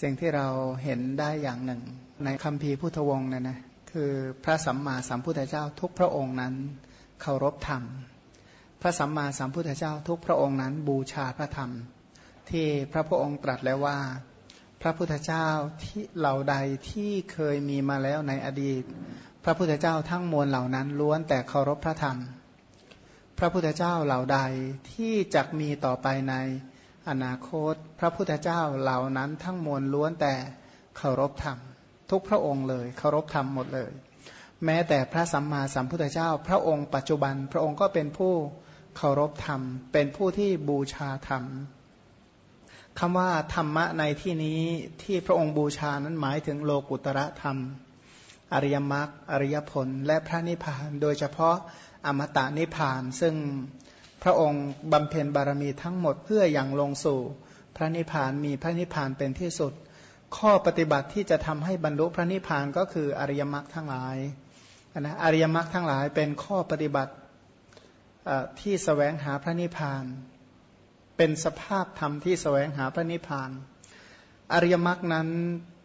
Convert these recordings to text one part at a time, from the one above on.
สิ่งที่เราเห็นได้อย่างหนึ่ง ในคำพีพุทธวงศ์นะนะคือพระสัมมาสัมพุทธเจ้าทุกพระองค์นั้นเคารพธรรม พระสัมมาสัมพุทธเจ้าทุกพระองค์นั้นบูชาพระธรรม ที่พระพุทธองค์ตรัสแล้วว่า พระพุทธเจ้าที่เหล่าใดที่เคยมีมาแล้วในอดีต พระพุทธเจ้าทั้งมวลเหล่านั้นล้วนแต่เคารพพระธรรม พระพุทธเจ้าเหล่าใดที่จะมีต่อไปใน อนาคต พระพุทธเจ้าเหล่านั้นทั้งมวลล้วนแต่เคารพธรรม ทุกพระองค์เลยเคารพธรรมหมดเลย แม้แต่พระสัมมาสัมพุทธเจ้า พระองค์ปัจจุบัน พระองค์ก็เป็นผู้เคารพธรรม เป็นผู้ที่บูชาธรรมคำว่าธรรมะในที่นี้ที่พระองค์บูชานั้นหมายถึงโลกุตระธรรม อริยมรรคอริยผล และพระนิพพาน โดยเฉพาะอมตะนิพพาน ซึ่ง พระองค์บำเพ็ญบารมีทั้งหมดเพื่ออย่างลงสู่ พระนิพพานมีพระนิพพานเป็นที่สุด ข้อปฏิบัติที่จะทำให้บรรลุพระนิพพานก็คืออริยมรรคทั้งหลายนะอริยมรรคทั้งหลายเป็นข้อปฏิบัติที่สแสวงหาพระนิพพาน เป็นสภาพธรรมที่สแสวงหาพระนิพพาน อริยมรรคนั้น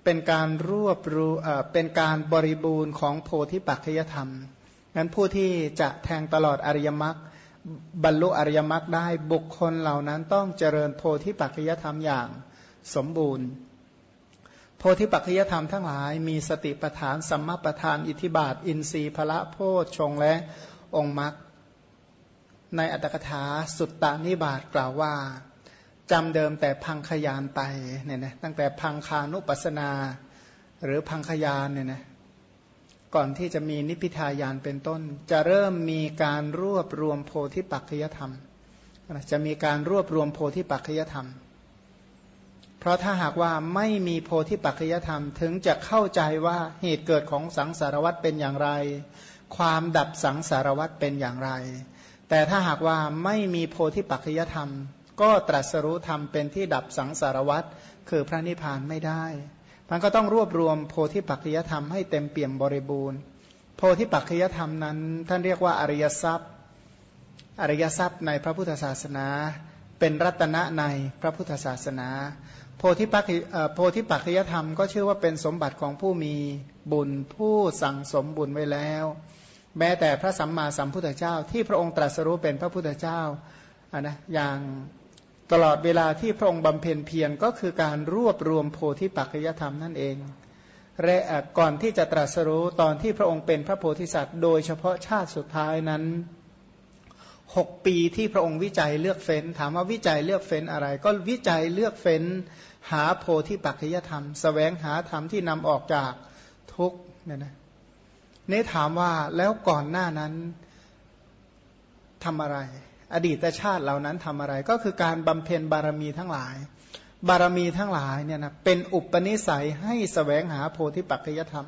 เป็นการรวบรูเป็นการบริบูรณ์ของโพธิปัจจยธรรมนั้นผู้ที่จะแทงตลอดอริยมรรค บรรลุอริยมรรคได้บุคคลเหล่านั้นต้องเจริญโพธิปัจจยธรรมอย่างสมบูรณ์ โพธิปัจจยธรรมทั้งหลายมีสติปทานสัมมาปทาน อิทิบาท อินทรีย์พละโพชฌงและองค์มรรคในอัตถกถาสุตตานิบาตกล่าวว่าจำเดิมแต่พังขยานไปเนี่ยนะตั้งแต่พังคานุปัสนา หรือพังขยานเนี่ยนะ ก่อนที่จะมีนิพพิทายานเป็นต้น จะเริ่มมีการรวบรวมโพธิปัจจยธรรม จะมีการรวบรวมโพธิปัจจยธรรม เพราะถ้าหากว่าไม่มีโพธิปัจจยธรรม ถึงจะเข้าใจว่าเหตุเกิดของสังสารวัตเป็นอย่างไร ความดับสังสารวัตเป็นอย่างไร แต่ถ้าหากว่าไม่มีโพธิปัจจยธรรม ก็ตรัสรู้ธรรมเป็นที่ดับสังสารวัตคือพระนิพพานไม่ได้ มันก็ต้องรวบรวมโพธิปัจจยธรรมให้เต็มเปี่ยมบริบูรณ์ โพธิปัจจยธรรมนั้น ท่านเรียกว่าอริยทรัพย์ อริยทรัพย์ในพระพุทธศาสนา เป็นรัตนะในพระพุทธศาสนา โพธิปัจโพธิปัจจยธรรมก็ชื่อว่าเป็นสมบัติของผู้มีบุญผู้สั่งสมบุญไว้แล้ว แม้แต่พระสัมมาสัมพุทธเจ้าที่พระองค์ตรัสรู้เป็นพระพุทธเจ้าอ่นะอย่าง ตลอดเวลาที่พระองค์บำเพ็ญเพียรก็คือการรวบรวมโพธิปัจจยธรรมนั่นเองและก่อนที่จะตรัสรู้ตอนที่พระองค์เป็นพระโพธิสัตว์ โดยเฉพาะชาติสุดท้ายนั้นหกปีที่พระองค์วิจัยเลือกเฟ้น ถามว่าวิจัยเลือกเฟ้นอะไร ก็วิจัยเลือกเฟ้น หาโพธิปัจจยธรรมสแสวงหาธรรมที่นำออกจากทุกเนี่ยนะนี่ถามว่าแล้วก่อนหน้านั้นทำอะไร อดีตชาติเหล่านั้นทำอะไร ก็คือการบำเพ็ญบารมีทั้งหลาย บารมีทั้งหลายเนี่ยนะเป็นอุปนิสัยให้สแสวงหาโพธิปัจจยธรรม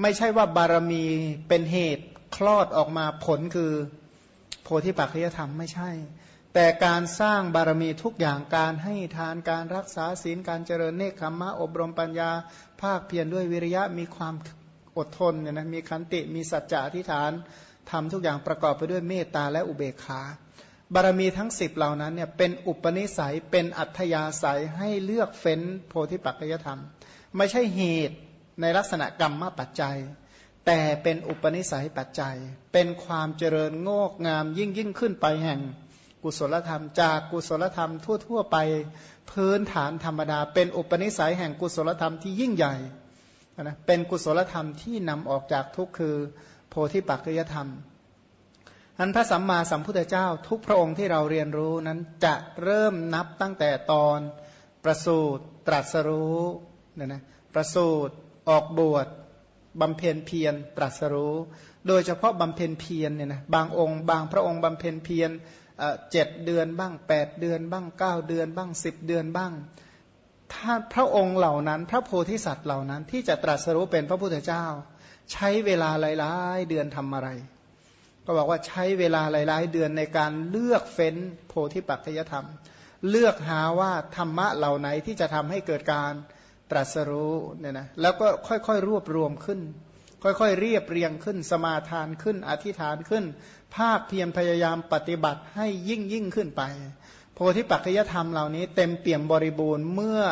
ไม่ใช่ว่าบารมีเป็นเหตุคลอดออกมาผลคือโพธิปัจจยธรรมไม่ใช่ แต่การสร้างบารมีทุกอย่างการให้ทานการรักษาศีลการเจริญเนคขมมะอบรมปัญญา ภาคเพียรด้วยวิริยะมีความ อดทนเนี่ยนะมีขันติมีสัจจะอธิษฐานทำทุกอย่างประกอบไปด้วยเมตตาและอุเบกขาบารมีทั้งสิบเหล่านั้นเนี่ยเป็นอุปนิสัยเป็นอัธยาศัยให้เลือกเฟ้นโพธิปัจจยธรรม ไม่ใช่เหตุในลักษณะกรรมมาปัจจัย แต่เป็นอุปนิสัยปัจจัย เป็นความเจริญงอกงามยิ่งยิ่งขึ้นไปแห่งกุศลธรรม จากกุศลธรรมทั่ว ๆ ไปพื้นฐานธรรมดา เป็นอุปนิสัยแห่งกุศลธรรมที่ยิ่งใหญ่ นะเป็นกุศลธรรมที่นำออกจากทุกข์คือโพธิปัจจยธรรมอันพระสัมมาสัมพุทธเจ้าทุกพระองค์ที่เราเรียนรู้นั้นจะเริ่มนับตั้งแต่ตอนประสูตรตรัสรู้เนี่ยนะประสูตรออกบวชบำเพ็ญเพียรตรัสรู้ โดยเฉพาะบำเพ็ญเพียรเนี่ยนะบางองค์บางพระองค์บำเพ็ญเพียรเจ็ดเดือนบ้างแปดเดือนบ้างเก้าเดือนบ้างสิบเดือนบ้าง ถ้าพระองค์เหล่านั้น พระโพธิสัตว์เหล่านั้น ที่จะตรัสรู้เป็นพระพุทธเจ้า ใช้เวลาหลายๆเดือนทำอะไร ก็บอกว่าใช้เวลาหลายๆเดือนในการเลือกเฟ้นโพธิปัจจยธรรม เลือกหาว่าธรรมะเหล่าไหนที่จะทำให้เกิดการตรัสรู้เนี่ยนะแล้วก็ค่อยๆรวบรวมขึ้น ค่อยๆเรียบเรียงขึ้น สมาทานขึ้นอธิษฐานขึ้น ภาคเพียรพยายามปฏิบัติให้ยิ่งยิ่งขึ้นไป ธิปัจจยธรรมเหล่านี้เต็มเปี่ยมบริบูรณ์เมื่อ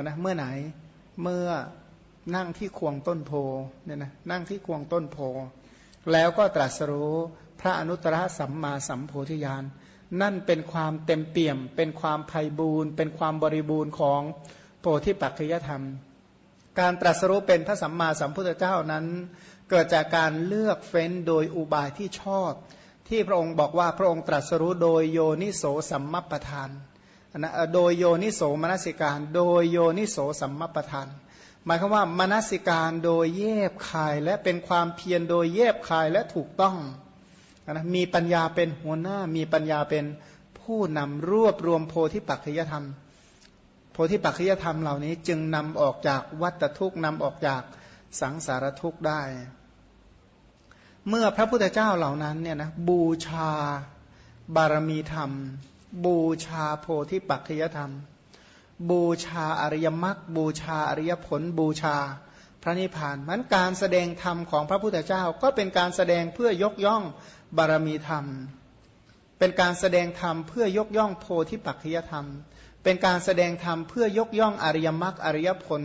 นะเมื่อไหนเมื่อนั่งที่ควงต้นโพเนี่ยนะนั่งที่ควงต้นโพ แล้วก็ตรัสรู้พระอนุตตรสัมมาสัมโพธิญาณนั่นเป็นความเต็มเปี่ยม เป็นความไพ่บูรณ์ เป็นความบริบูรณ์ของโพธิปัจจยธรรม การตรัสรู้เป็นพระสัมมาสัมพุทธเจ้านั้น เกิดจากการเลือกเฟ้นโดยอุบายที่ชอบ ที่พระองค์บอกว่าพระองค์ตรัสรู้โดยโยนิโสสัมมัปทานนะโดยโยนิโสมนสิการ โดยโยนิโสสัมมัปทาน หมายความว่ามนสิการโดยเย็บคายและเป็นความเพียรโดยเย็บคายและถูกต้องนะมีปัญญาเป็นหัวหน้ามีปัญญาเป็นผู้นำรวบรวมโพธิปัจจยธรรม โพธิปัจจยธรรมเหล่านี้จึงนำออกจากวัฏทุกข์นำออกจากสังสารทุกข์ได้ เมื่อพระพุทธเจ้าเหล่านั้นเนี่ยนะบูชาบารมีธรรม บูชาโพธิปัจจยธรรม บูชาอริยมรรคบูชาอริยผล บูชาพระนิพพานมันการแสดงธรรมของพระพุทธเจ้าก็เป็นการแสดงเพื่อยกย่องบารมีธรรม เป็นการแสดงธรรมเพื่อยกย่องโพธิปัจจยธรรม เป็นการแสดงธรรมเพื่อยกย่องอริยมรรคอริยผล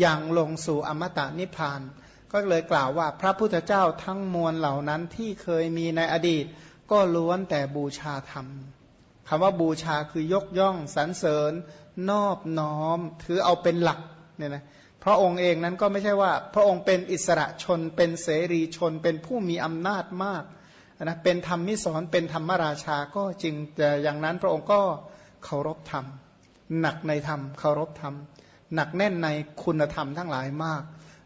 อย่างลงสู่อมตะนิพพาน ก็เลยกล่าวว่าพระพุทธเจ้าทั้งมวลเหล่านั้นที่เคยมีในอดีต ก็ล้วนแต่บูชาธรรมคำว่าบูชาคือยกย่องสรรเสริญ นอบน้อม ถือเอาเป็นหลักเนี่ยนะพระองค์เองนั้นก็ไม่ใช่ว่า พระองค์เป็นอิสระชนเป็นเสรีชน เป็นผู้มีอำนาจมากนะเป็นธรรมมิสอนเป็นธรรมราชาก็จริงแต่อย่างนั้นพระองค์ก็เคารพธรรม หนักในธรรมเคารพธรรม หนักแน่นในคุณธรรมทั้งหลายมาก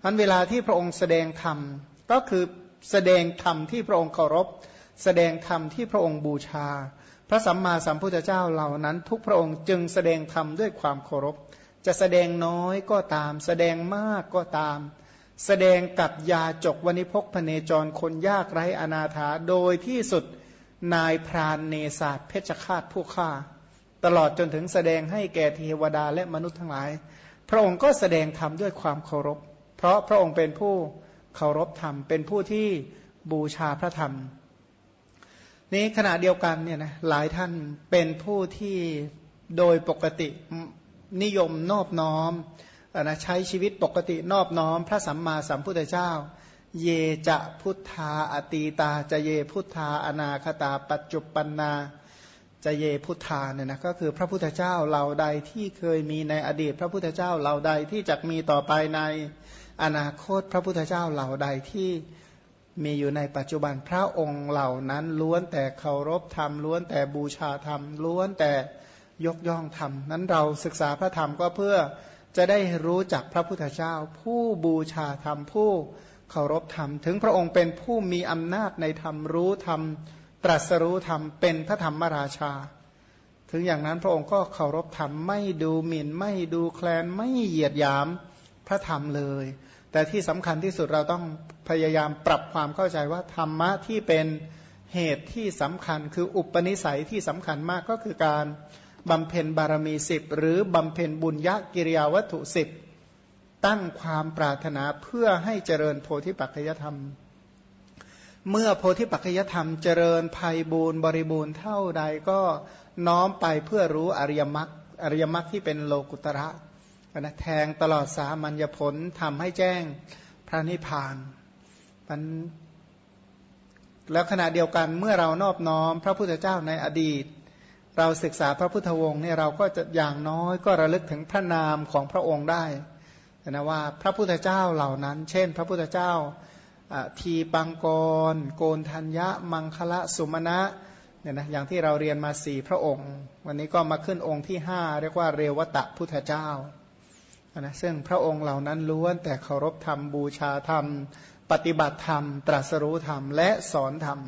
อันเวลาที่พระองค์แสดงธรรมก็คือแสดงธรรมที่พระองค์เคารพ แสดงธรรมที่พระองค์บูชา พระสัมมาสัมพุทธเจ้าเหล่านั้น ทุกพระองค์จึงแสดงธรรมด้วยความเคารพ จะแสดงน้อยก็ตาม แสดงมากก็ตาม แสดงกับยาจกวณิพกพเนจรคนยากไร้อนาถาโดยที่สุดนายพรานเนศาสเพชฌฆาตผู้ฆ่า ตลอดจนถึงแสดงให้แก่เทวดาและมนุษย์ทั้งหลาย พระองค์ก็แสดงธรรมด้วยความเคารพ เพราะพระองค์เป็นผู้เคารพธรรม เป็นผู้ที่บูชาพระธรรม นี้ขณะเดียวกันเนี่ยนะหลายท่านเป็นผู้ที่โดยปกตินิยมนอบน้อมนะใช้ชีวิตปกตินอบน้อม พระสัมมาสัมพุทธเจ้า เยจะพุทธาอตีตา จะเยพุทธาอนาคตา ปัจจุปันนาจะเยพุทธาเนี่ยนะก็คือพระพุทธเจ้าเหล่าใดที่เคยมีในอดีต พระพุทธเจ้าเหล่าใดที่จะมีต่อไปใน อนาคตพระพุทธเจ้าเหล่าใดที่มีอยู่ในปัจจุบันพระองค์เหล่านั้นล้วนแต่เคารพธรรมล้วนแต่บูชาธรรม ล้วนแต่ยกย่องธรรม นั้นเราศึกษาพระธรรมก็เพื่อจะได้รู้จักพระพุทธเจ้า ผู้บูชาธรรมผู้เคารพธรรม ถึงพระองค์เป็นผู้มีอำนาจในธรรมรู้ธรรม ตรัสรู้ธรรมเป็นพระธรรมราชา ถึงอย่างนั้นพระองค์ก็เคารพธรรมไม่ดูหมิ่นไม่ดูแคลนไม่เหยียดหยาม พระธรรมเลย แต่ที่สำคัญที่สุดเราต้องพยายามปรับความเข้าใจว่าธรรมะที่เป็นเหตุที่สำคัญ คืออุปนิสัยที่สำคัญมากก็คือการบำเพ็ญบารมีสิบหรือบำเพ็ญบุญยกิริยาวัตถุสิบตั้งความปรารถนาเพื่อให้เจริญโพธิปัจจยธรรม เมื่อโพธิปัจจยธรรมเจริญภัยบูรณ์บริบูรณ์เท่าใดก็น้อมไปเพื่อรู้อริยมรรคอริยมรรคที่เป็นโลกุตระ นะแทงตลอดสามัญญผลทำให้แจ้งพระนิพพานมันแล้วขณะเดียวกันเมื่อเรานอบน้อมพระพุทธเจ้าในอดีต เราศึกษาพระพุทธวงศ์เนี่ยเราก็จะอย่างน้อยก็ระลึกถึงพระนามของพระองค์ได้นะว่าพระพุทธเจ้าเหล่านั้น เช่น พระพุทธเจ้าทีปังกร โกนทัญญะ มังคละสุมาณะเนี่ยนะอย่างที่เราเรียนมาสี่พระองค์ วันนี้ก็มาขึ้นองค์ที่ห้าเรียกว่าเรวตะพุทธเจ้า นะซึ่งพระองค์เหล่านั้นล้วนแต่เคารพธรรมบูชาธรรม ปฏิบัติธรรม ตรัสรู้ธรรม และสอนธรรม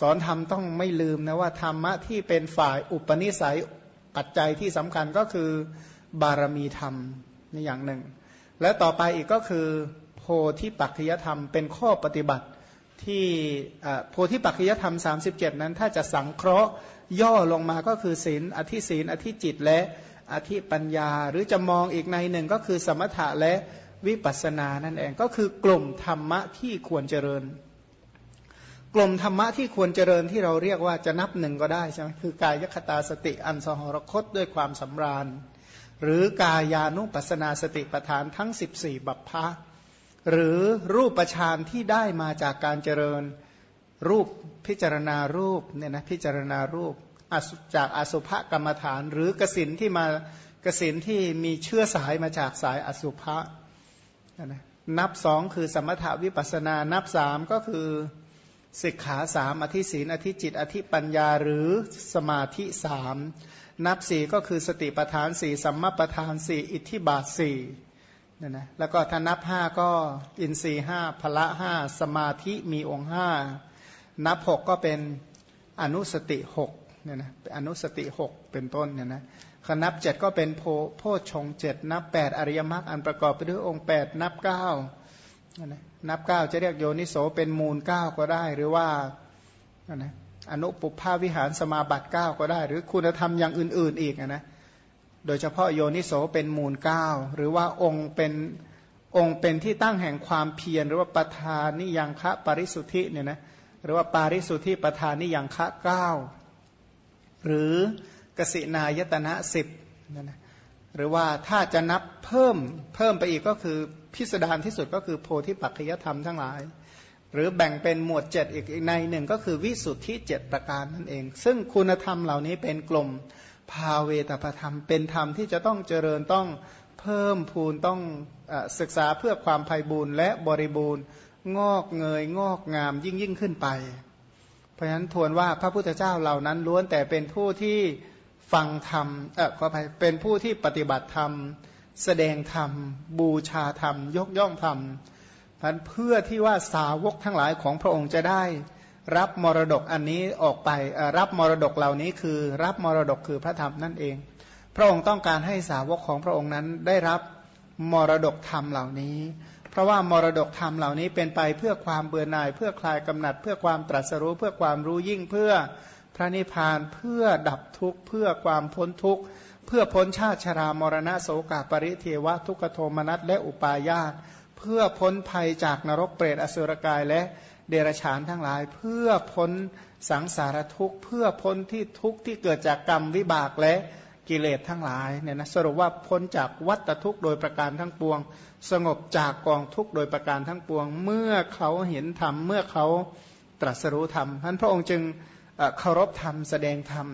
สอนธรรมต้องไม่ลืมนะว่าธรรมะที่เป็นฝ่ายอุปนิสัยปัจจัยที่สำคัญก็คือบารมีธรรมในอย่างหนึ่ง และต่อไปอีกก็คือ โพธิปัจจยธรรมเป็นข้อปฏิบัติที่โพธิปัจจยธรรม 37 นั้นถ้าจะสังเคราะห์ย่อลงมาก็คือศีลอธิศีลอธิจิตและ อธิปัญญา หรือจะมองอีกในหนึ่งก็คือสมถะและวิปัสสนานั่นเองก็คือกลุ่มธรรมะที่ควรเจริญ กลุ่มธรรมะที่ควรเจริญที่เราเรียกว่าจะนับหนึ่งก็ได้ใช่ไหมคือกายคตาสติอันสหรคตด้วยความสำราญ หรือกายานุปัสนาสติปทานทั้ง 14 บัพพะหรือรูปฌานที่ได้มาจากการเจริญรูปพิจารณารูปเนี่ยนะพิจารณารูป จากอสุภกรรมฐาน หรือกสินที่มากสินที่มีเชื้อสายมาจากสายอสุภะนะนับสองคือสมถาวิปัสนา นับสามก็คือสิกขาสามอธิศีนอธิจิต อธิปัญญาหรือสมาธิสามนับสี่ก็คือสติปทานสี่สัมมาปทานสี่อิทธิบาทสี่นี่นะแล้วก็ถ้านับห้าก็อินทรีห้าพละห้าสมาธิมีองค์ห้านับหกก็เป็นอนุสติหก เนี่ยนะอนุสติหกเป็นต้นเนี่ยนะขนับเจ็ดก็เป็นโพโพชงเจ็ดนับแปดอริยมรรคอันประกอบไปด้วยองค์แปดนับเก้านับเก้าจะเรียกโยนิโสเป็นมูลเก้าก็ได้ หรือว่านะอนุปุภาวิหารสมาบัติเก้าก็ได้ หรือคุณธรรมอย่างอื่น ๆ อีกนะโดยเฉพาะโยนิโสเป็นมูลเก้าหรือว่าองค์เป็นองค์เป็นที่ตั้งแห่งความเพียรหรือว่าประธานนิยังคะปริสุทธิเนี่ยนะหรือว่าปาริสุทธิประธานนิยังคะเก้า หรือกสินายตนะสิบนะนะหรือว่าถ้าจะนับเพิ่มเพิ่มไปอีกก็คือพิสดารที่สุดก็คือโพธิปัจจยธรรมทั้งหลาย หรือแบ่งเป็นหมวดเจ็ดอีกในหนึ่งก็คือวิสุทธิเจ็ดประการนั่นเอง ซึ่งคุณธรรมเหล่านี้เป็นกลุ่มภาเวตประธรรม เป็นธรรมที่จะต้องเจริญต้องเพิ่มพูนต้องอศึกษาเพื่อความภัยบูรณ์และบริบูรณ์งอกเงยงอกงามยิ่งยิ่งขึ้นไป เพราะฉะนั้นทวนว่าพระพุทธเจ้าเหล่านั้นล้วนแต่เป็นผู้ที่ฟังธรรมเออขอไปเป็นผู้ที่ปฏิบัติธรรม แสดงธรรม บูชาธรรม ยกย่องธรรมพันเพื่อที่ว่าสาวกทั้งหลายของพระองค์จะได้ รับมรดกอันนี้ออกไปรับมรดกเหล่านี้คือรับมรดกคือพระธรรมนั่นเอง พระองค์ต้องการให้สาวกของพระองค์นั้นได้รับมรดกธรรมเหล่านี้ เพราะว่ามรดกธรรมเหล่านี้เป็นไปเพื่อความเบื่อหน่าย เพื่อคลายกำหนัด เพื่อความตรัสรู้ เพื่อความรู้ยิ่งเพื่อพระนิพพานเพื่อดับทุกข์เพื่อความพ้นทุกข์เพื่อพ้นชาติชรามรณะโสกาปริเทวะทุกขโทมนัสและอุปาญาตเพื่อพ้นภัยจากนรกเปรตอสุรกายและเดรัจฉานทั้งหลาย เพื่อพ้นสังสารทุกข์ เพื่อพ้นที่ทุกข์ที่เกิดจากกรรมวิบากและ กิเลสทั้งหลายเนี่ยนะสรุปว่าพ้นจากวัฏทุกข์โดยประการทั้งปวง สงบจากกองทุกข์โดยประการทั้งปวง เมื่อเขาเห็นธรรมเมื่อเขาตรัสรู้ธรรมท่านพระองค์จึงเคารพธรรมแสดงธรรม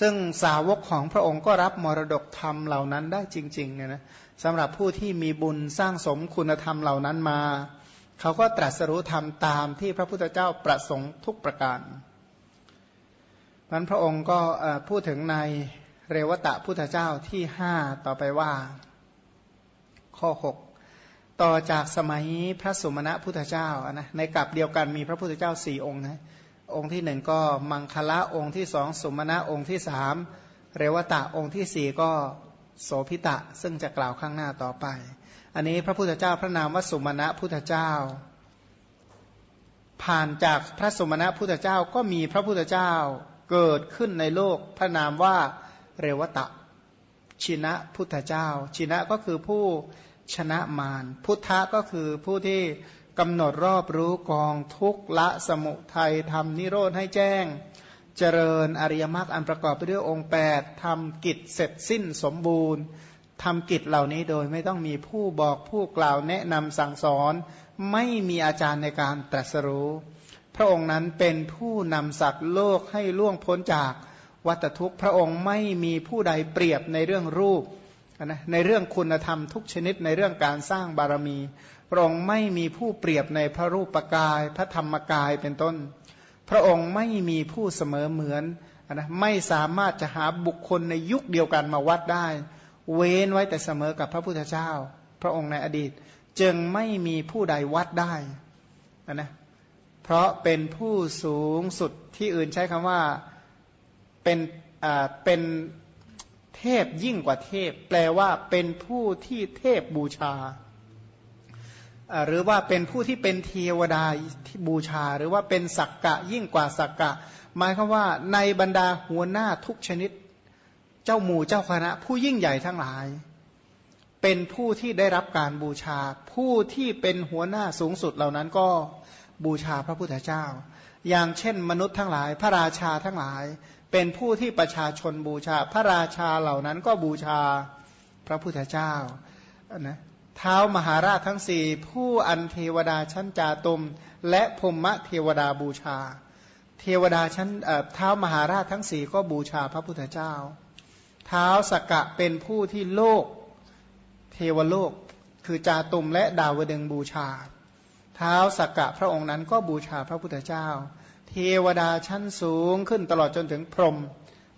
ซึ่งสาวกของพระองค์ก็รับมรดกธรรมเหล่านั้นได้จริงๆเนี่ยนะสำหรับผู้ที่มีบุญสร้างสมคุณธรรมเหล่านั้นมา เขาก็ตรัสรู้ธรรมตามที่พระพุทธเจ้าประสงค์ทุกประการ มันพระองค์ก็พูดถึงในเรวตะพุทธเจ้าที่ห้าต่อไปว่า ข้อหกต่อจากสมัยพระสุมาณะพุทธเจ้านะในกลับเดียวกันมีพระพุทธเจ้าสี่องค์นะองค์ที่หนึ่งก็มังคละองค์ที่สองสุมาณะองค์ที่สามเรวตะองค์ที่สี่ก็โสพิตะซึ่งจะกล่าวข้างหน้าต่อไป อันนี้พระพุทธเจ้าพระนามว่าสุมาณะพุทธเจ้า ผ่านจากพระสุมาณะพุทธเจ้าก็มีพระพุทธเจ้า เกิดขึ้นในโลกพระนามว่าเรวตะ ชินะพุทธเจ้า ชินะก็คือผู้ชนะมาร พุทธะก็คือผู้ที่กำหนดรอบรู้กองทุกละสมุทัยทำนิโรธให้แจ้ง เจริญอริยมรรคอันประกอบไปด้วยองค์ 8ทำกิจเสร็จสิ้นสมบูรณ์ทำกิจเหล่านี้โดยไม่ต้องมีผู้บอกผู้กล่าวแนะนำสั่งสอน ไม่มีอาจารย์ในการตรัสรู้ ระองค์นั้นเป็นผู้นำสัตว์โลกให้ล่วงพ้นจากวัตทุกข์ พระองค์ไม่มีผู้ใดเปรียบในเรื่องรูปนะในเรื่องคุณธรรมทุกชนิดในเรื่องการสร้างบารมี พระองค์ไม่มีผู้เปรียบในพระรูปกาย พระธรรมกายเป็นต้น พระองค์ไม่มีผู้เสมอเหมือนนะไม่สามารถจะหาบุคคลในยุคเดียวกันมาวัดได้ เว้นไว้แต่เสมอกับพระพุทธเจ้า พระองค์ในอดีต จึงไม่มีผู้ใดวัดได้นะ เพราะเป็นผู้สูงสุดที่อื่นใช้คำว่าเป็นอ่าเป็นเทพยิ่งกว่าเทพ แปลว่าเป็นผู้ที่เทพบูชา หรือว่าเป็นผู้ที่เป็นเทวดาที่บูชา หรือว่าเป็นสักกะยิ่งกว่าสักกะ หมายคือว่าในบรรดาหัวหน้าทุกชนิด เจ้าหมู่เจ้าคณะ ผู้ยิ่งใหญ่ทั้งหลาย เป็นผู้ที่ได้รับการบูชา ผู้ที่เป็นหัวหน้าสูงสุดเหล่านั้นก็ บูชาพระพุทธเจ้า อย่างเช่นมนุษย์ทั้งหลาย พระราชาทั้งหลาย เป็นผู้ที่ประชาชนบูชา พระราชาเหล่านั้นก็บูชาพระพุทธเจ้านะเท้ามหาราชทั้งสี่ผู้อันเทวดาชั้นจาตุม และพมะเทวดาบูชา เทวดาชั้นเท้ามหาราชทั้งสี่ก็บูชาพระพุทธเจ้า เท้าสกกะเป็นผู้ที่โลกเทวโลก คือจาตุมและดาวดึงบูชา ท้าสักกะพระองค์นั้นก็บูชาพระพุทธเจ้า เทวดาชั้นสูงขึ้นตลอดจนถึงพรหม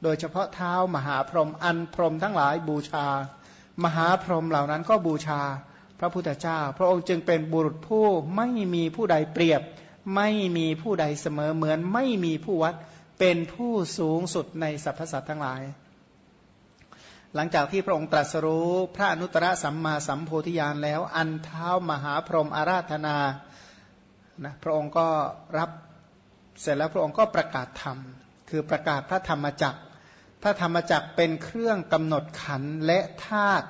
โดยเฉพาะเท้ามหาพรหมอันพรหมทั้งหลายบูชา มหาพรหมเหล่านั้นก็บูชาพระพุทธเจ้า พระองค์จึงเป็นบุรุษผู้ไม่มีผู้ใดเปรียบ ไม่มีผู้ใดเสมอเหมือนไม่มีผู้วัดเป็นผู้สูงสุดในสรรพสัตว์ทั้งหลาย หลังจากที่พระองค์ตรัสรู้พระอนุตตรสัมมาสัมโพธิญาณแล้ว อันเท้ามหาพรหมอาราธนานะพระองค์ก็รับเสร็จแล้วพระองค์ก็ประกาศธรรม คือประกาศพระธรรมจักรพระธรรมจักรเป็นเครื่องกำหนดขันและธาตุ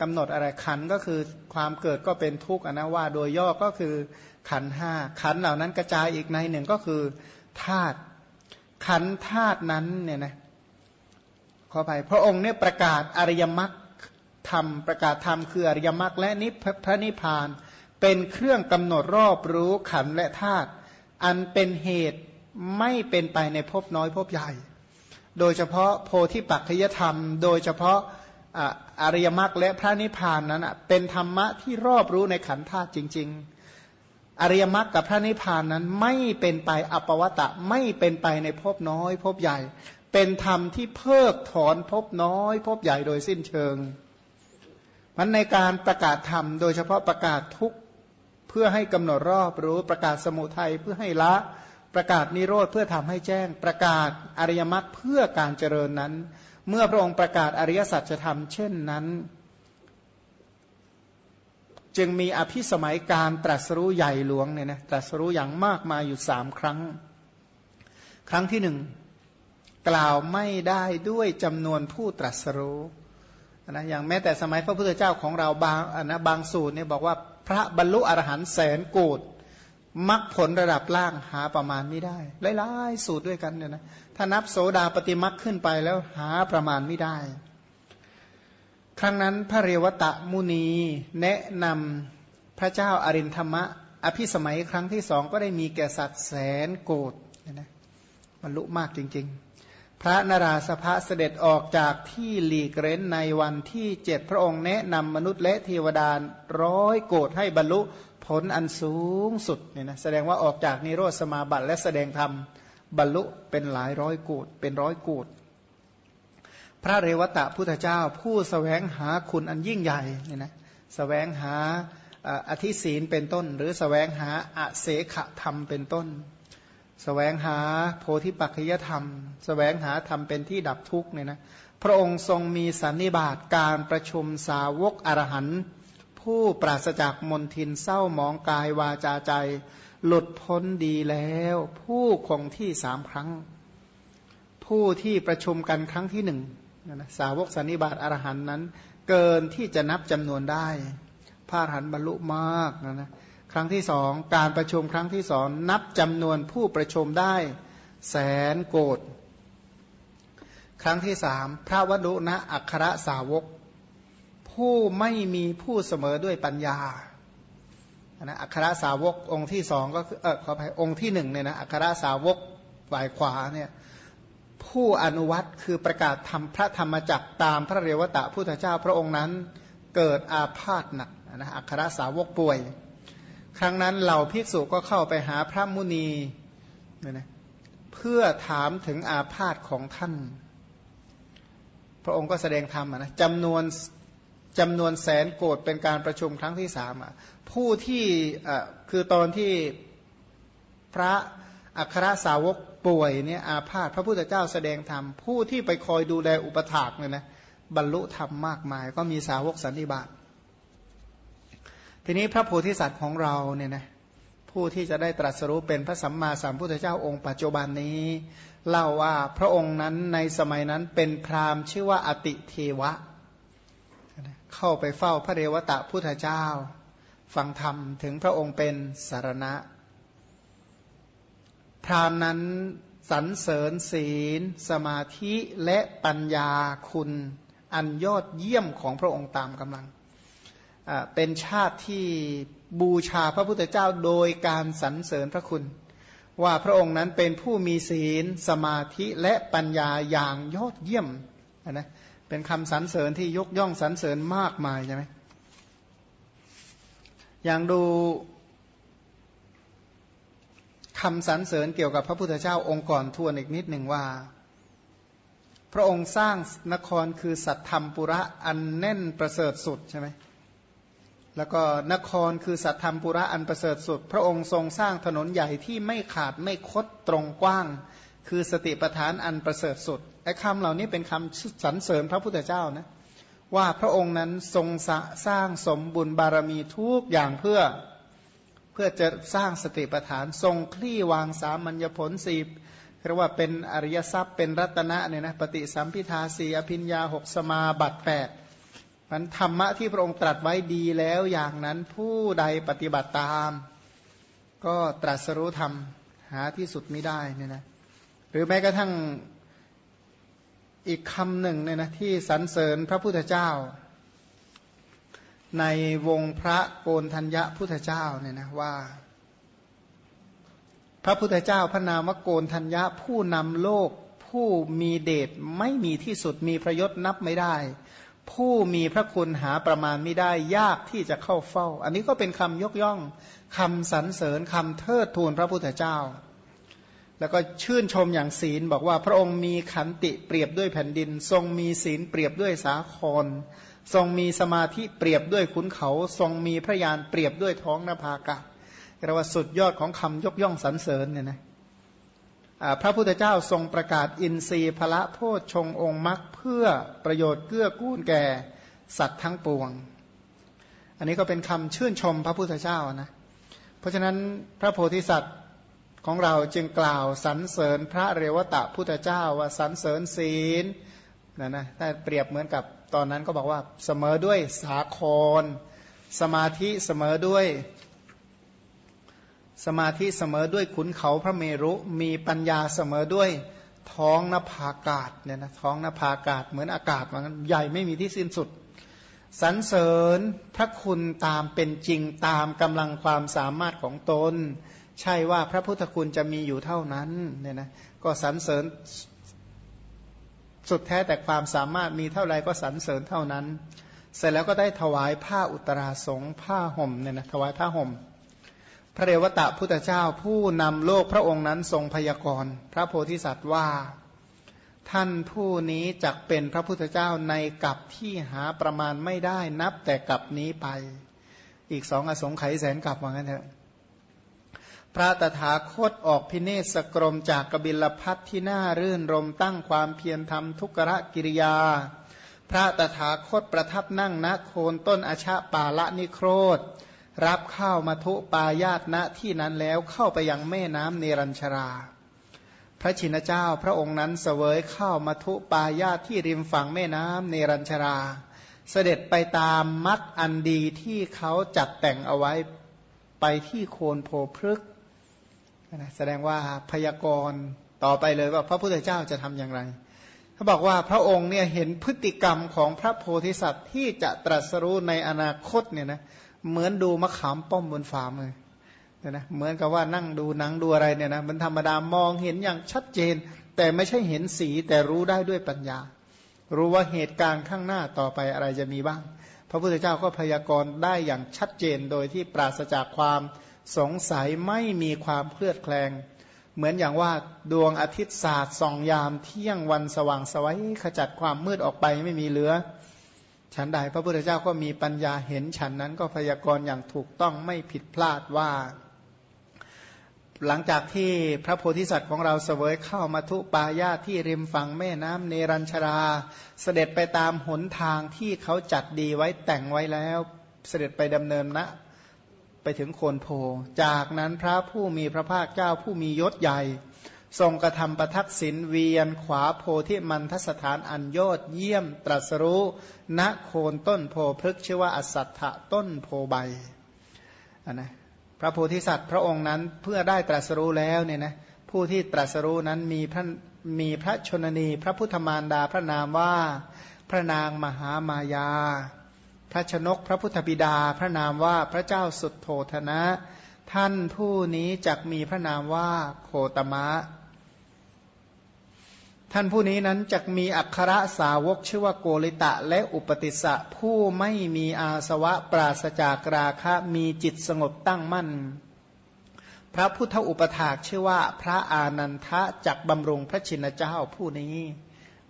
กำหนดอะไรขันก็คือความเกิดก็เป็นทุกข์นะว่า โดยย่อก็คือขันห้าขันเหล่านั้นกระจายอีกในหนึ่งก็คือธาตุขันธาตุนั้นเนี่ยนะ ขอไปพระองค์เนี่ยประกาศอริยมรรคธรรมประกาศธรรมคืออริยมรรคและนิพพระนิพพาน เป็นเครื่องกำหนดรอบรู้ขันและธาตุอันเป็นเหตุไม่เป็นไปในภพน้อยภพใหญ่ โดยเฉพาะโพธิปัจจยธรรม โดยเฉพาะอริยมรรคและพระนิพพานนั้นเป็นธรรมะที่รอบรู้ในขันธาตุจริง ๆ อริยมรรคกับพระนิพพานนั้นไม่เป็นไปอปวัตะไม่เป็นไปในภพน้อยภพใหญ่ เป็นธรรมที่เพิกถอนภพน้อยภพใหญ่โดยสิ้นเชิง มันในการประกาศธรรม โดยเฉพาะประกาศทุกเพื่อให้กำหนดรอบรู้ประกาศสมุทัยเพื่อให้ละประกาศนิโรธเพื่อทำให้แจ้ง ประกาศอริยมรรคเพื่อการเจริญนั้น เมื่อพระองค์ประกาศอริยสัจธรรมเช่นนั้น จึงมีอภิสมัยการตรัสรู้ใหญ่หลวงเนี่ยนะตรัสรู้อย่างมากมายอยู่สามครั้ง ครั้งที่หนึ่ง กล่าวไม่ได้ด้วยจำนวนผู้ตรัสรู้นะอย่างแม้แต่สมัยพระพุทธเจ้าของเราบางนะบางสูตรเนี่ยบอกว่าพระบรรลุอรหันต์แสนโกดมรรคผลระดับล่างหาประมาณไม่ได้หลายๆสูตรด้วยกันเนี่ยนะถ้านับโสดาปฏิมรรคขึ้นไปแล้วหาประมาณไม่ได้ ครั้งนั้นพระเรวตะมุนีแนะนำพระเจ้าอารินธรรมะ อภิสมัยครั้งที่สองก็ได้มีแก่สัตว์แสนโกดเนี่ยนะบรรลุมากจริง ๆ พระนราสภะเสด็จออกจากที่หลีกเร้นในวันที่เจ็ดพระองค์แนะนำมนุษย์และเทวดาร้อยโกดให้บรรลุผลอันสูงสุดเนี่ยนะแสดงว่าออกจากนิโรธสมาบัติและแสดงธรรมบรรลุเป็นหลายร้อยโกดเป็นร้อยโกดพระเรวตะพุทธเจ้าผู้สแสวงหาคุณอันยิ่งใหญ่เนี่ยนะสแสวงหาอธิศีลเป็นต้น หรือสแสวงหาอเสขธรรมเป็นต้น แสวงหาโพธิปัจจยธรรมสแสวงหาธรรมเป็นที่ดับทุกข์เนี่ยนะพระองค์ทรงมีสันนิบาตการประชุมสาวกอรหันต์ผู้ปราศจากมนทินเศร้ามองกายวาจาใจ หลุดพ้นดีแล้ว ผู้คงที่สามครั้ง ผู้ที่ประชุมกันครั้งที่หนึ่งนะสาวกสันนิบาตอรหันนั้น เกินที่จะนับจำนวนได้พระอรหันบรรลุมากนะนะ ครั้งที่สองการประชุมครั้งที่สองนับจำนวนผู้ประชุมได้แสนโกดครั้งที่สามพระวดุนะอัครสาวก ผู้ไม่มีผู้เสมอด้วยปัญญานะอัครสาวกองค์ที่สองก็คือเออขออภัยองค์ที่หนึ่งเนี่ยนะอัครสาวกฝ่ายขวาเนี่ยผู้อนุวัตคือประกาศทำพระธรรมจักตามพระเรวตะพุทธเจ้าพระองค์นั้น เกิดอาพาธหนักนะอัครสาวกป่วย ครั้งนั้นเหล่าภิกษุก็เข้าไปหาพระมุนีเนี่ยนะเพื่อถามถึงอาพาธของท่าน พระองค์ก็แสดงธรรมนะจำนวนจำนวนแสนโกดเป็นการประชุมครั้งที่สามอะผู้ที่คือตอนที่พระอัครสาวกป่วยเนี่ยอาพาธพระพุทธเจ้าแสดงธรรม ผู้ที่ไปคอยดูแลอุปถากเนี่ยนะบรรลุธรรมมากมาย ก็มีสาวกสันติบาต ทีนี้พระโพธิสัตว์ของเราเนี่ยนะผู้ที่จะได้ตรัสรู้เป็นพระสัมมาสัมพุทธเจ้าองค์ปัจจุบันนี้ เล่าว่าพระองค์นั้นในสมัยนั้นเป็นพราหมณ์ชื่อว่าอติเทวะ เข้าไปเฝ้าพระเรวตะพุทธเจ้า ฟังธรรมถึงพระองค์เป็นสารณะ พรามนั้นสรรเสริญศีล สมาธิและปัญญาคุณ อันยอดเยี่ยมของพระองค์ตามกำลัง เป็นชาติที่บูชาพระพุทธเจ้าโดยการสรรเสริญพระคุณ ว่าพระองค์นั้นเป็นผู้มีศีล สมาธิและปัญญาอย่างยอดเยี่ยมนะเป็นคำสรรเสริญที่ยกย่องสรรเสริญมากมายใช่ไหมอย่างดูคำสรรเสริญเกี่ยวกับพระพุทธเจ้าองค์ก่อนทวนอีกนิดหนึ่งว่า พระองค์สร้างนครคือสัตธรรมปุระอันแน่นประเสริฐสุดใช่ไหม แล้วก็นครคือสัตธรรมปุระอันประเสริฐสุด พระองค์ทรงสร้างถนนใหญ่ที่ไม่ขาดไม่คดตรงกว้าง คือสติปทานอันประเสริฐสุดไอ้คำเหล่านี้เป็นคำสรรเสริญพระพุทธเจ้านะว่าพระองค์นั้นทรงสร้างสมบุญบารมีทุกอย่างเพื่อเพื่อจะสร้างสติปัฏฐานทรงคลี่วางสามัญญผลสีเรียกว่าเป็นอริยทรัพย์เป็นรัตนะเนี่ยนะปฏิสัมพิทาสีอภิญญาหกสมาบัตแปด มันธรรมะที่พระองค์ตรัสไว้ดีแล้วอย่างนั้นผู้ใดปฏิบัติตาม ก็ตรัสรู้ธรรมหาที่สุดไม่ได้เนี่ยนะหรือแม้กระทั่งอีกคำหนึ่งเนี่ยนะที่สรรเสริญพระพุทธเจ้า ในวงพระโกนทัญญะพุทธเจ้าเนี่ยนะว่า พระพุทธเจ้าพระนามวโกนทัญญะผู้นำโลกผู้มีเดชไม่มีที่สุดมีพระยศนับไม่ได้ ผู้มีพระคุณหาประมาณไม่ได้ยากที่จะเข้าเฝ้า อันนี้ก็เป็นคำยกย่องคำสรรเสริญคำเทิดทูนพระพุทธเจ้า แล้วก็ชื่นชมอย่างศีลบอกว่าพระองค์มีขันติเปรียบด้วยแผ่นดิน ทรงมีศีลเปรียบด้วยสาคร ทรงมีสมาธิเปรียบด้วยขุนเขา ทรงมีพระยานเปรียบด้วยท้องนภากะเรียกว่าสุดยอดของคำยกย่องสรรเสริญเนี่ยนะ พระพุทธเจ้าทรงประกาศอินทรีย์พระโพชฌงองค์มรรคเพื่อประโยชน์เกื้อกูลแก่สัตว์ทั้งปวง อันนี้ก็เป็นคำชื่นชมพระพุทธเจ้านะ เพราะฉะนั้นพระโพธิสัตว์ของเราจึงกล่าวสรรเสริญพระเรวตะพุทธเจ้าว่าสรรเสริญศีลนะนะถ้าเปรียบเหมือนกับตอนนั้นก็บอกว่าเสมอด้วยสาคร สมาธิเสมอด้วย สมาธิเสมอด้วยขุนเขาพระเมรุมีปัญญาเสมอด้วยท้องนภาอากาศเนี่ยนะท้องนภาอากาศเหมือนอากาศมันใหญ่ไม่มีที่สิ้นสุดสรรเสริญพระคุณตามเป็นจริงตามกำลังความสามารถของตน ใช่ว่าพระพุทธคุณจะมีอยู่เท่านั้นเนี่ยนะก็สรรเสริญสุดแท้แต่ความสามารถมีเท่าไรก็สรรเสริญเท่านั้น เสร็จแล้วก็ได้ถวายผ้าอุตราสงผ้าห่มเนี่ยนะถวายผ้าห่ม พระเรวตะพุทธเจ้าผู้นำโลกพระองค์นั้นทรงพยากรณ์พระโพธิสัตว์ว่า ท่านผู้นี้จักเป็นพระพุทธเจ้าในกับที่หาประมาณไม่ได้นับแต่กับนี้ไป อีกสองอสงไขยแสนกับว่างั้นเถอะพระตถาคตออกพิเนศกรมจากกบิลพัทที่น่ารื่นรมตั้งความเพียรทำทุกระกิริยา พระตถาคตประทับนั่งณโคนต้นอชะปาละนิโครธ รับข้าวมาทุปายาตณที่นั้นแล้วเข้าไปยังแม่น้ำเนรัญชรา พระชินเจ้าพระองค์นั้นเสวยข้าวมาทุปายาตที่ริมฝั่งแม่น้ำเนรัญชรา เสด็จไปตามมัดอันดีที่เขาจัดแต่งเอาไว้ไปที่โคนโพพฤกแสดงว่าพยากรณ์ต่อไปเลยว่าพระพุทธเจ้าจะทำอย่างไรเขาบอกว่าพระองค์เนี่ยเห็นพฤติกรรมของพระโพธิสัตว์ที่จะตรัสรู้ในอนาคตเนี่ยนะ เหมือนดูมะขามป้อมบนฝ่ามือเนี่ยนะเหมือนกับว่านั่งดูหนังดูอะไรเนี่ยนะมันธรรมดามองเห็นอย่างชัดเจน แต่ไม่ใช่เห็นสีแต่รู้ได้ด้วยปัญญา รู้ว่าเหตุการณ์ข้างหน้าต่อไปอะไรจะมีบ้าง พระพุทธเจ้าก็พยากรณ์ได้อย่างชัดเจนโดยที่ปราศจากความสงสัยไม่มีความเคลือดแคลง เหมือนอย่างว่าดวงอาทิตย์ศาสตร์ส่องยามเที่ยงวันสว่างสวัยขจัดความมืดออกไปไม่มีเหลือ ฉันใดพระพุทธเจ้าก็มีปัญญาเห็นฉันนั้นก็พยากรณ์อย่างถูกต้องไม่ผิดพลาดว่า หลังจากที่พระโพธิสัตว์ของเราเสวยเข้ามาทุปายาที่ริมฝั่งแม่น้ำเนรัญชรา เสด็จไปตามหนทางที่เขาจัดดีไว้แต่งไว้แล้ว เสด็จไปดำเนินนะไปถึงโคนโพ จากนั้นพระผู้มีพระภาคเจ้าผู้มียศใหญ่ ทรงกระทำประทักษิณเวียนขวาโพที่มันทสถานอันยอดเยี่ยมตรัสรู้ณโคนต้นโพพฤกชื่อว่าอสัตถะต้นโพใบนนะพระโพธิสัตว์พระองค์นั้นเพื่อได้ตรัสรู้แล้วเนี่ยนะผู้ที่ตรัสรู้นั้นมีพระมีพระชนนี พระพุทธมารดาพระนามว่าพระนางมหามายา พระชนกพระพุทธบิดาพระนามว่าพระเจ้าสุดโทธนะ ท่านผู้นี้จักมีพระนามว่าโคตมะ ท่านผู้นี้นั้นจักมีอัครสาวกชื่อว่าโกริตะและอุปติสะผู้ไม่มีอาสวะปราศจากราคะมีจิตสงบตั้งมั่น พระพุทธอุปถากชื่อว่าพระอานันทะจักบำรุงพระชินเจ้าผู้นี้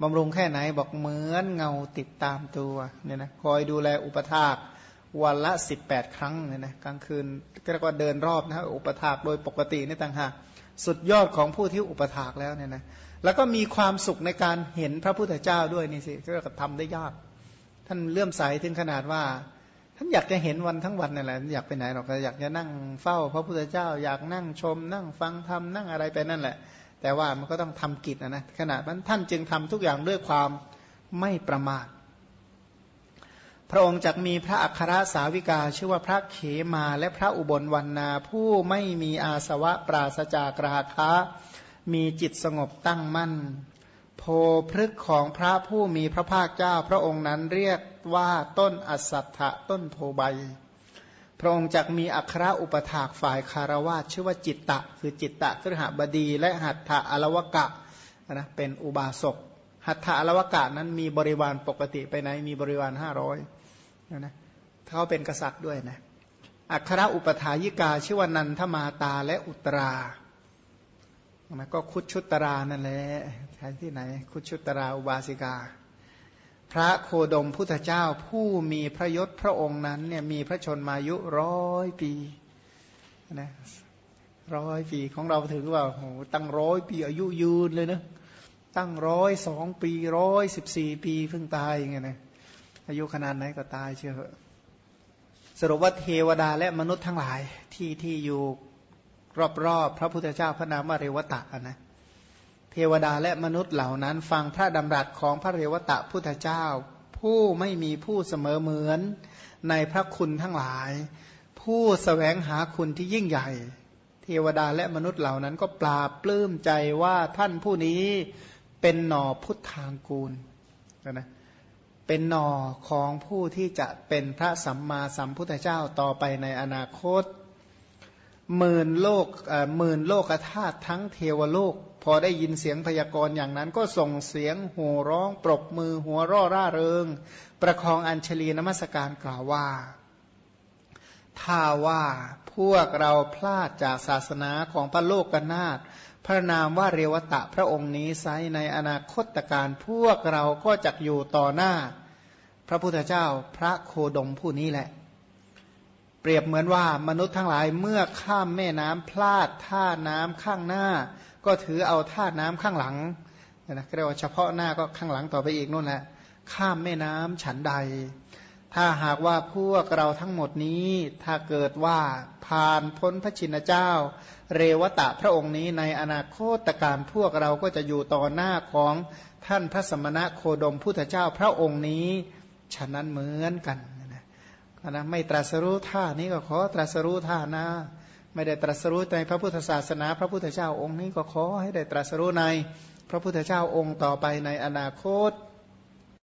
บำรุงแค่ไหนบอกเหมือนเงาติดตามตัวเนี่ยนะคอยดูแลอุปถากวันละ 18 ครั้งเนี่ยนะกลางคืนก็เรียกว่าเดินรอบนะอุปถากโดยปกตินี่ต่างหากสุดยอดของผู้ที่อุปถากแล้วเนี่ยนะ แล้วก็มีความสุขในการเห็นพระพุทธเจ้าด้วยนี่สิก็ทำได้ยาก ท่านเลื่อมใสถึงขนาดว่า ท่านอยากจะเห็นวันทั้งวันนั่นแหละอยากไปไหนหรอกอยากจะนั่งเฝ้า พระพุทธเจ้า อยากนั่งชม นั่งฟังธรรมนั่งอะไรไปนั่นแหละ แต่ว่ามันก็ต้องทำกิจนะนะขนาดนั้นท่านจึงทำทุกอย่างด้วยความไม่ประมาทพระองค์จักมีพระอัครสาวิกาชื่อว่าพระเขมาและพระอุบลวันนาผู้ไม่มีอาสวะปราศจากราคะ มีจิตสงบตั้งมั่น โพพฤกของพระผู้มีพระภาคเจ้า พระองค์นั้นเรียกว่าต้นอสัตถะต้นโพใบ พระองค์จักมีอัครอุปถากฝ่ายคารวาชื่อว่าจิตตะ คือจิตตะคือหบดี และหัตถะอลวกะนะเป็นอุบาสกหัตถะอลวกะนั้นมีบริวารปกติไปไหนมีบริวารห้าร้อยนะเขาเป็นกษัตริย์ด้วยนะอัครอุปถายิกาชื่อว่านันทมาตาและอุตรา นะก็คุชุตรานั่นแหละใช่ที่ไหน คุชุตราอุบาสิกา พระโคดมพุทธเจ้าผู้มีพระยศพระองค์นั้นเนี่ยมีพระชนมายุร้อยปีนะร้อยปีของเราถือว่าโหตั้งร้อยปีอายุยืนเลยนะตั้งร้อยสองปีร้อยสิบสี่ปีเพิ่งตายอย่างเงี้ยนะอายุขนาดไหนก็ตายเชื่อสรุปว่าเทวดาและมนุษย์ทั้งหลายที่ที่อยู่ รอบๆพระพุทธเจ้าพระนามว่าเรวตะนะเทวดาและมนุษย์เหล่านั้น ฟังพระดำรัสของพระเรวตะพุทธเจ้า ผู้ไม่มีผู้เสมอเหมือนในพระคุณทั้งหลาย ผู้สแสวงหาคุณที่ยิ่งใหญ่ เทวดาและมนุษย์เหล่านั้นก็ปราบปลื้มใจว่าท่านผู้นี้เป็นหน่อพุทธางกูลนะเป็นหน่อของผู้ที่จะเป็นพระสัมมาสัมพุทธเจ้าต่อไปในอนาคต หมื่นโลกหมื่นโลกธาตุทั้งเทวโลก พอได้ยินเสียงพยากรณ์อย่างนั้น ก็ส่งเสียงหัวร้อง ปรบมือหัวร่อร่าเริง ประคองอัญชลีนมัสการกล่าวว่า ถ้าว่าพวกเราพลาดจากศาสนาของพระโลกกนาถพระนามว่าเรวตะพระองค์นี้ไซในอนาคตการพวกเราก็จะอยู่ต่อหน้า พระพุทธเจ้าพระโคดมผู้นี้แหละ เปรียบเหมือนว่ามนุษย์ทั้งหลายเมื่อข้ามแม่น้ำพลาดท่าน้ำข้างหน้า ก็ถือเอาท่าน้ำข้างหลังนะเรียกว่าเฉพาะหน้าก็ข้างหลังต่อไปอีกนู่นแหละข้ามแม่น้ำฉันใด ถ้าหากว่าพวกเราทั้งหมดนี้ถ้าเกิดว่าผ่านพ้นพระชินเจ้า เรวตะพระองค์นี้ในอนาคตการพวกเราก็จะอยู่ต่อหน้าของท่านพระสมณะโคดมพุทธเจ้าพระองค์นี้ฉะนั้นเหมือนกัน นะไม่ตรัสรู้ท่านี้ก็ขอตรัสรู้ท่านะไม่ได้ตรัสรู้ในพระพุทธศาสนา พระพุทธเจ้าองค์นี้ก็ขอให้ได้ตรัสรู้ในพระพุทธเจ้าองค์ต่อไปในอนาคต